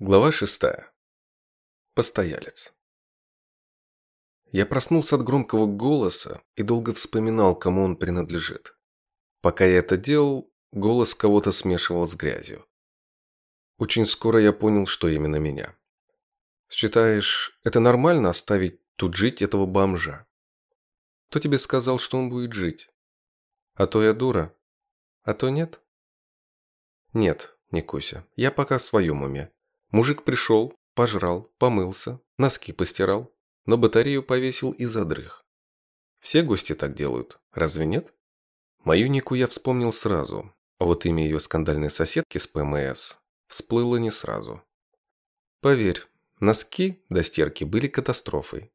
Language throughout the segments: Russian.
Глава шестая. Постоялец. Я проснулся от громкого голоса и долго вспоминал, кому он принадлежит. Пока я это делал, голос кого-то смешивал с грязью. Очень скоро я понял, что именно меня. Считаешь, это нормально оставить тут жить этого бомжа? Кто тебе сказал, что он будет жить? А то я дура. А то нет? Нет, Никуся, я пока в своем уме. Мужик пришел, пожрал, помылся, носки постирал, на батарею повесил и задрых. Все гости так делают, разве нет? Мою Нику я вспомнил сразу, а вот имя ее скандальной соседки с ПМС всплыло не сразу. Поверь, носки до стирки были катастрофой.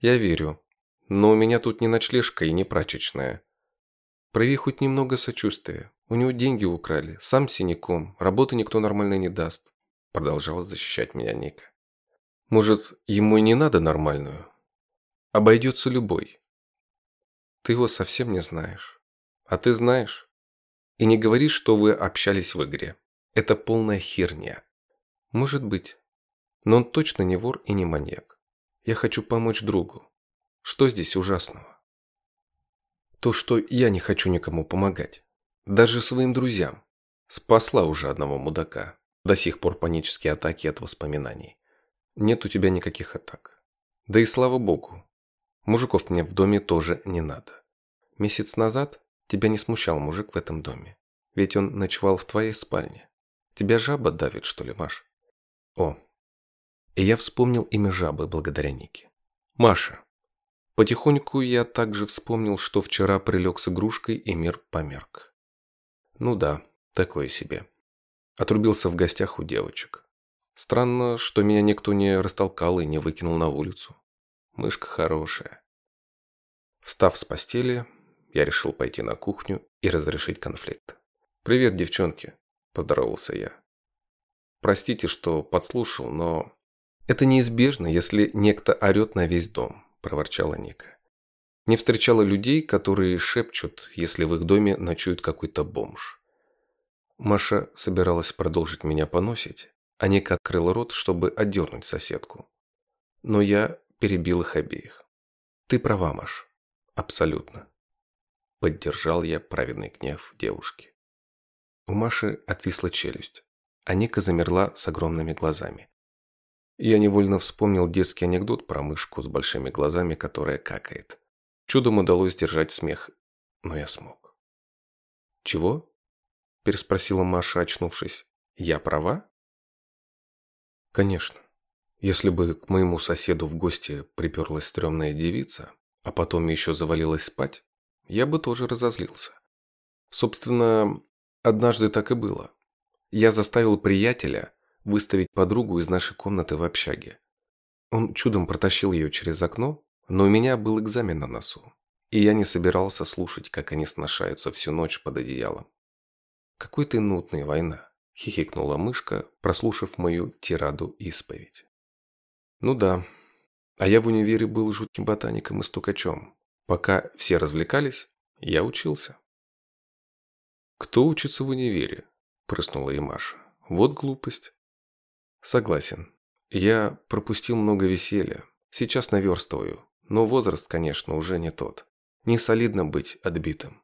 Я верю, но у меня тут не ночлежка и не прачечная. Прояви хоть немного сочувствия. У него деньги украли, сам синяком, работы никто нормально не даст. Продолжала защищать меня Ника. Может, ему и не надо нормальную? Обойдется любой. Ты его совсем не знаешь. А ты знаешь. И не говори, что вы общались в игре. Это полная херня. Может быть. Но он точно не вор и не маньяк. Я хочу помочь другу. Что здесь ужасного? То, что я не хочу никому помогать. Даже своим друзьям. Спасла уже одного мудака. До сих пор панические атаки от воспоминаний. Нет у тебя никаких атак. Да и слава богу. Мужиков мне в доме тоже не надо. Месяц назад тебя не смущал мужик в этом доме. Ведь он ночевал в твоей спальне. Тебя жаба давит, что ли, Маш? О, и я вспомнил имя жабы благодаря Нике. Маша. Потихоньку я также вспомнил, что вчера прилег с игрушкой и мир померк. Ну да, такое себе. Отрубился в гостях у девочек. Странно, что меня никто не растолкал и не выкинул на улицу. Мышка хорошая. Встав с постели, я решил пойти на кухню и разрешить конфликт. «Привет, девчонки», – поздоровался я. «Простите, что подслушал, но...» «Это неизбежно, если некто орет на весь дом», – проворчала Ника. Не встречала людей, которые шепчут, если в их доме ночует какой-то бомж. Маша собиралась продолжить меня поносить, а Ника открыла рот, чтобы отдернуть соседку. Но я перебил их обеих. Ты права, Маш. Абсолютно. Поддержал я праведный гнев девушки. У Маши отвисла челюсть, а Ника замерла с огромными глазами. Я невольно вспомнил детский анекдот про мышку с большими глазами, которая какает. Чудом удалось сдержать смех, но я смог. «Чего?» Переспросила Маша, очнувшись. «Я права?» «Конечно. Если бы к моему соседу в гости приперлась стрёмная девица, а потом еще завалилась спать, я бы тоже разозлился. Собственно, однажды так и было. Я заставил приятеля выставить подругу из нашей комнаты в общаге. Он чудом протащил ее через окно, но у меня был экзамен на носу, и я не собирался слушать, как они сношаются всю ночь под одеялом. «Какой ты нудный, война!» – хихикнула мышка, прослушав мою тираду исповедь. «Ну да, а я в универе был жутким ботаником и стукачом. Пока все развлекались, я учился». «Кто учится в универе?» – прыснула и Маша. «Вот глупость». «Согласен. Я пропустил много веселья. Сейчас наверстываю. Но возраст, конечно, уже не тот. Не солидно быть отбитым».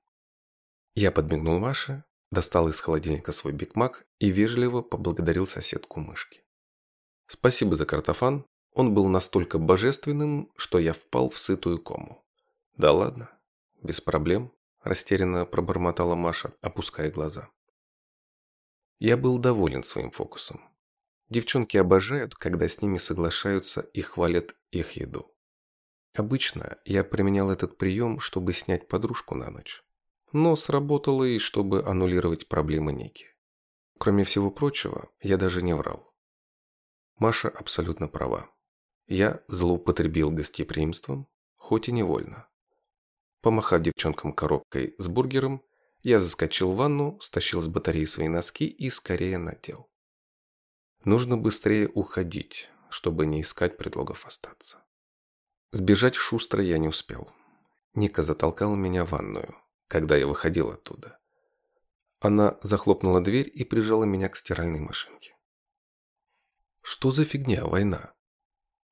Я подмигнул Маше, достал из холодильника свой бигмак и вежливо поблагодарил соседку мышки. Спасибо за картофан, он был настолько божественным, что я впал в сытую кому. Да ладно, без проблем, растерянно пробормотала Маша, опуская глаза. Я был доволен своим фокусом. Девчонки обожают, когда с ними соглашаются и хвалят их еду. Обычно я применял этот прием, чтобы снять подружку на ночь но сработало и чтобы аннулировать проблемы Ники. Кроме всего прочего, я даже не врал. Маша абсолютно права. Я злоупотребил гостеприимством, хоть и невольно. Помахав девчонкам коробкой с бургером, я заскочил в ванну, стащил с батареи свои носки и скорее надел. Нужно быстрее уходить, чтобы не искать предлогов остаться. Сбежать шустро я не успел. Ника затолкала меня в ванную когда я выходил оттуда. Она захлопнула дверь и прижала меня к стиральной машинке. Что за фигня война?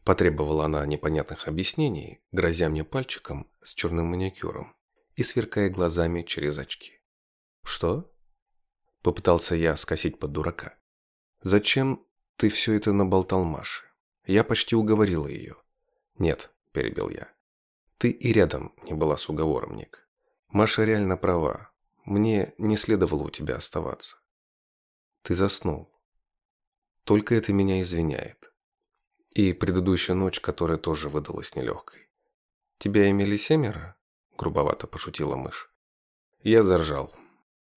Потребовала она непонятных объяснений, грозя мне пальчиком с черным маникюром и сверкая глазами через очки. «Что?» Попытался я скосить под дурака. «Зачем ты все это наболтал Маше? Я почти уговорила ее». «Нет», – перебил я. «Ты и рядом не была с уговором, Ник. Маша реально права. Мне не следовало у тебя оставаться. Ты заснул. Только это меня извиняет. И предыдущая ночь, которая тоже выдалась нелегкой. Тебя имели семеро? Грубовато пошутила мышь. Я заржал.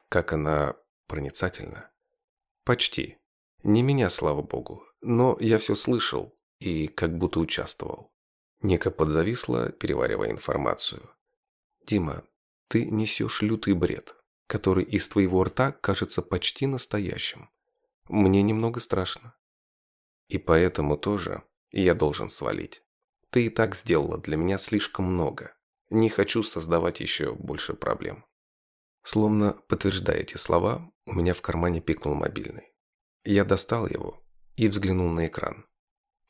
Как она проницательна. Почти. Не меня, слава богу. Но я все слышал и как будто участвовал. Ника подзависла, переваривая информацию. «Дима, ты несешь лютый бред, который из твоего рта кажется почти настоящим. Мне немного страшно. И поэтому тоже я должен свалить. Ты и так сделала для меня слишком много. Не хочу создавать еще больше проблем. Словно подтверждая эти слова, у меня в кармане пикнул мобильный. Я достал его и взглянул на экран.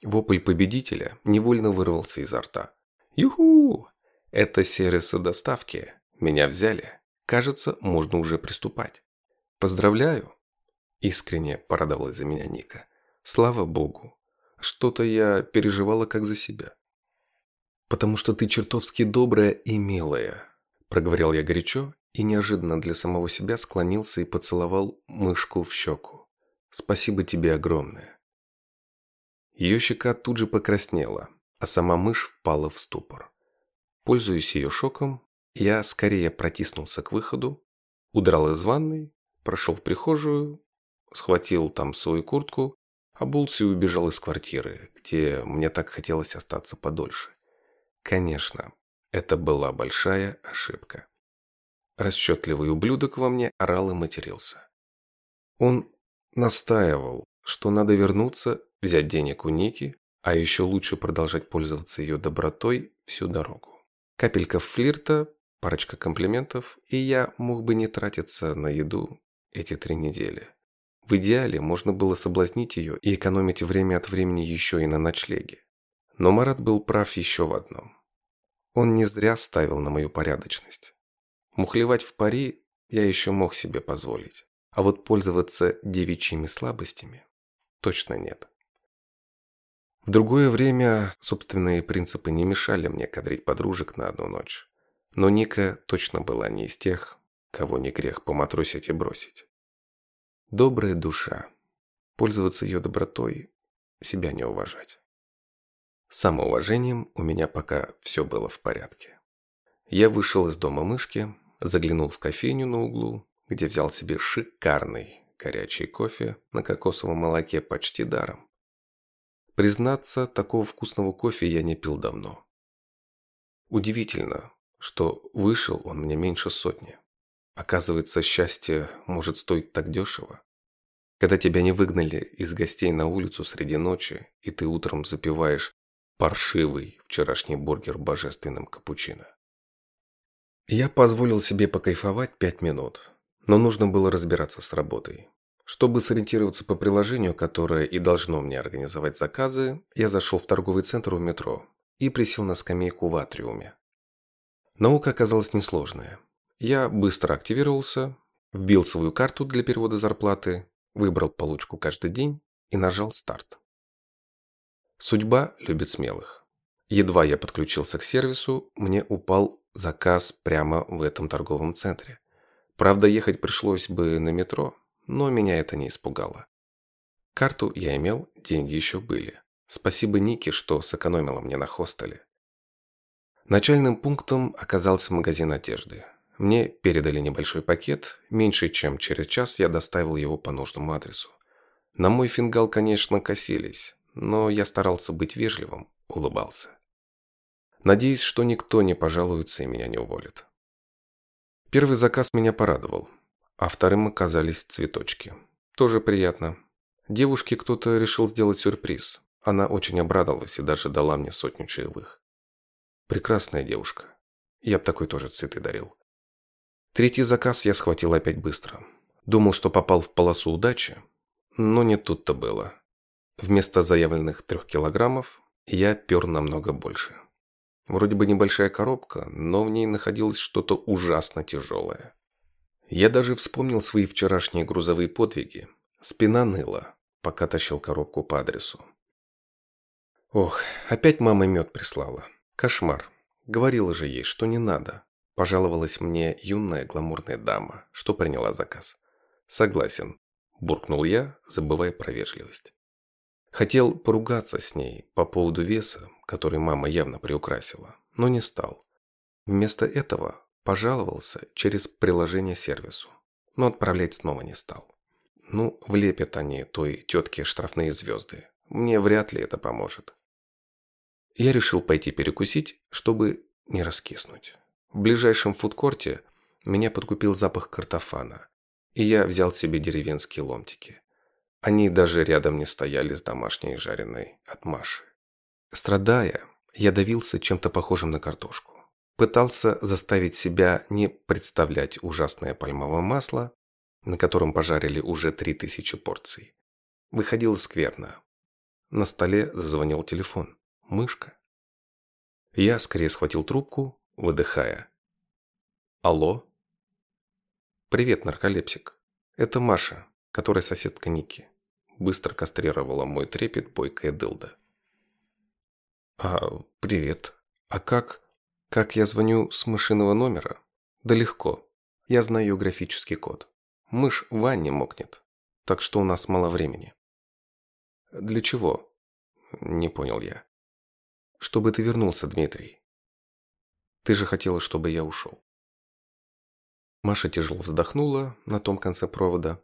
Вопль победителя невольно вырвался изо рта. «Юху! Это сервисы доставки. Меня взяли. Кажется, можно уже приступать. Поздравляю!» Искренне порадовалась за меня Ника. «Слава богу! Что-то я переживала как за себя». «Потому что ты чертовски добрая и милая», проговорил я горячо и неожиданно для самого себя склонился и поцеловал мышку в щеку. «Спасибо тебе огромное». Ее щека тут же покраснела, а сама мышь впала в ступор. Пользуясь ее шоком, я скорее протиснулся к выходу, удрал из ванной, прошел в прихожую, схватил там свою куртку, обулся и убежал из квартиры, где мне так хотелось остаться подольше. Конечно, это была большая ошибка. Расчетливый ублюдок во мне орал и матерился. Он настаивал, что надо вернуться, взять денег у Ники, а еще лучше продолжать пользоваться ее добротой всю дорогу. Капелька флирта, парочка комплиментов, и я мог бы не тратиться на еду эти три недели. В идеале можно было соблазнить ее и экономить время от времени еще и на ночлеге. Но Марат был прав еще в одном. Он не зря ставил на мою порядочность. Мухлевать в пари я еще мог себе позволить. А вот пользоваться девичьими слабостями точно нет. В другое время собственные принципы не мешали мне кадрить подружек на одну ночь. Но Ника точно была не из тех, кого не грех поматросить и бросить. Добрая душа. Пользоваться ее добротой, себя не уважать. С самоуважением у меня пока все было в порядке. Я вышел из дома мышки, заглянул в кофейню на углу, где взял себе шикарный горячий кофе на кокосовом молоке почти даром. Признаться, такого вкусного кофе я не пил давно. Удивительно, что вышел он мне меньше сотни. Оказывается, счастье может стоить так дешево. Когда тебя не выгнали из гостей на улицу среди ночи, и ты утром запиваешь паршивый вчерашний бургер божественным капучино. Я позволил себе покайфовать пять минут, но нужно было разбираться с работой. Чтобы сориентироваться по приложению, которое и должно мне организовать заказы, я зашел в торговый центр у метро и присел на скамейку в атриуме. Наука оказалась несложная. Я быстро активировался, вбил свою карту для перевода зарплаты, выбрал получку каждый день и нажал «Старт». Судьба любит смелых. Едва я подключился к сервису, мне упал заказ прямо в этом торговом центре. Правда, ехать пришлось бы на метро, но меня это не испугало. Карту я имел, деньги еще были. Спасибо Нике, что сэкономила мне на хостеле. Начальным пунктом оказался магазин одежды. Мне передали небольшой пакет, меньше чем через час я доставил его по нужному адресу. На мой фингал, конечно, косились, но я старался быть вежливым, улыбался. Надеюсь, что никто не пожалуется и меня не уволит. Первый заказ меня порадовал, а вторым оказались цветочки. Тоже приятно. Девушке кто-то решил сделать сюрприз. Она очень обрадовалась и даже дала мне сотню чаевых. Прекрасная девушка. Я б такой тоже цветы дарил. Третий заказ я схватил опять быстро. Думал, что попал в полосу удачи, но не тут-то было. Вместо заявленных трех килограммов я пер намного больше. Вроде бы небольшая коробка, но в ней находилось что-то ужасно тяжелое. Я даже вспомнил свои вчерашние грузовые подвиги. Спина ныла, пока тащил коробку по адресу. Ох, опять мама мед прислала. Кошмар. Говорила же ей, что не надо. Пожаловалась мне юная гламурная дама, что приняла заказ. Согласен, буркнул я, забывая про вежливость. Хотел поругаться с ней по поводу веса, который мама явно приукрасила, но не стал. Вместо этого пожаловался через приложение сервису, но отправлять снова не стал. Ну, влепят они той тетке штрафные звезды. Мне вряд ли это поможет. Я решил пойти перекусить, чтобы не раскиснуть. В ближайшем фудкорте меня подкупил запах картофана, и я взял себе деревенские ломтики. Они даже рядом не стояли с домашней жареной от Маши. Страдая, я давился чем-то похожим на картошку. Пытался заставить себя не представлять ужасное пальмовое масло, на котором пожарили уже три тысячи порций. Выходило скверно. На столе зазвонил телефон. Мышка. Я скорее схватил трубку, выдыхая. Алло? Привет, нарколепсик. Это Маша, которая соседка Ники. Быстро кастрировала мой трепет бойкая дылда. А, привет. А как? Как я звоню с мышиного номера? Да легко. Я знаю графический код. Мышь в ванне мокнет. Так что у нас мало времени. Для чего? Не понял я. Чтобы ты вернулся, Дмитрий. Ты же хотела, чтобы я ушел. Маша тяжело вздохнула на том конце провода.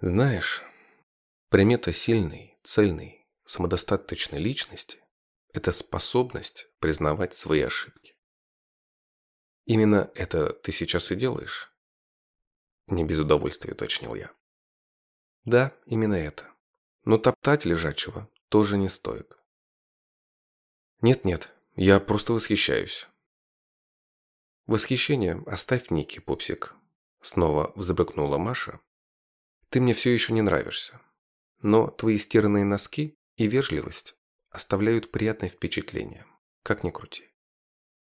Знаешь, примета сильной, цельной, самодостаточной личности – это способность признавать свои ошибки. Именно это ты сейчас и делаешь? Не без удовольствия уточнил я. Да, именно это. Но топтать лежачего тоже не стоит. Нет-нет, я просто восхищаюсь. «Восхищение оставь Ники, пупсик», — снова взбрыкнула Маша. «Ты мне все еще не нравишься. Но твои стиранные носки и вежливость оставляют приятное впечатление, как ни крути.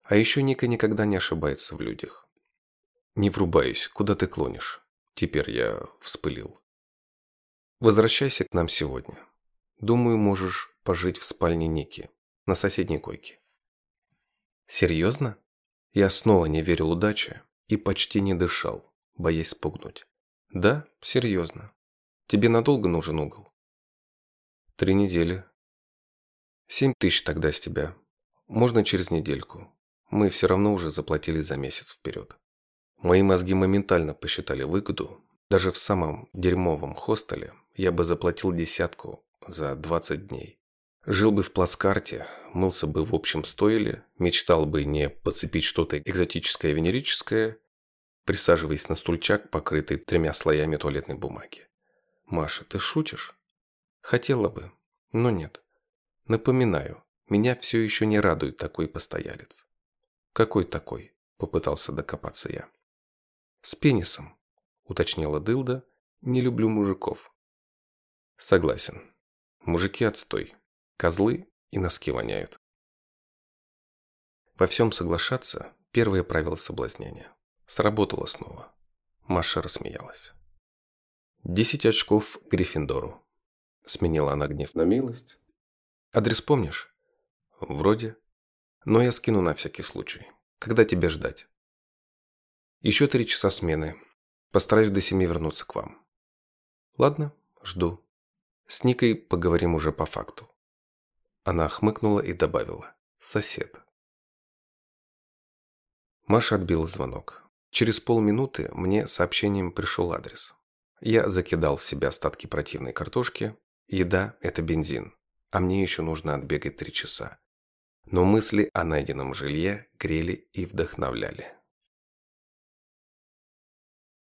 А еще Ника никогда не ошибается в людях». «Не врубаюсь, куда ты клонишь?» Теперь я вспылил. «Возвращайся к нам сегодня. Думаю, можешь пожить в спальне Ники, на соседней койке». «Серьезно?» Я снова не верил удаче и почти не дышал, боясь спугнуть. Да, серьезно. Тебе надолго нужен угол? Три недели. Семь тысяч тогда с тебя. Можно через недельку. Мы все равно уже заплатили за месяц вперед. Мои мозги моментально посчитали выгоду. Даже в самом дерьмовом хостеле я бы заплатил десятку за 20 дней. Жил бы в плацкарте, мылся бы в общем стойле, мечтал бы не подцепить что-то экзотическое венерическое, присаживаясь на стульчак, покрытый тремя слоями туалетной бумаги. «Маша, ты шутишь?» «Хотела бы, но нет. Напоминаю, меня все еще не радует такой постоялец». «Какой такой?» – попытался докопаться я. «С пенисом», – уточнила Дылда. «Не люблю мужиков». «Согласен. Мужики отстой. Козлы и носки воняют. Во всем соглашаться – первое правило соблазнения. Сработало снова. Маша рассмеялась. «Десять очков Гриффиндору», – сменила она гнев на милость. «Адрес помнишь?» «Вроде. Но я скину на всякий случай. Когда тебе ждать?» «Еще три часа смены. Постараюсь до семи вернуться к вам». «Ладно, жду. С Никой поговорим уже по факту». Она хмыкнула и добавила. «Сосед». Маша отбила звонок. Через полминуты мне сообщением пришел адрес. Я закидал в себя остатки противной картошки. Еда – это бензин, а мне еще нужно отбегать три часа. Но мысли о найденном жилье грели и вдохновляли.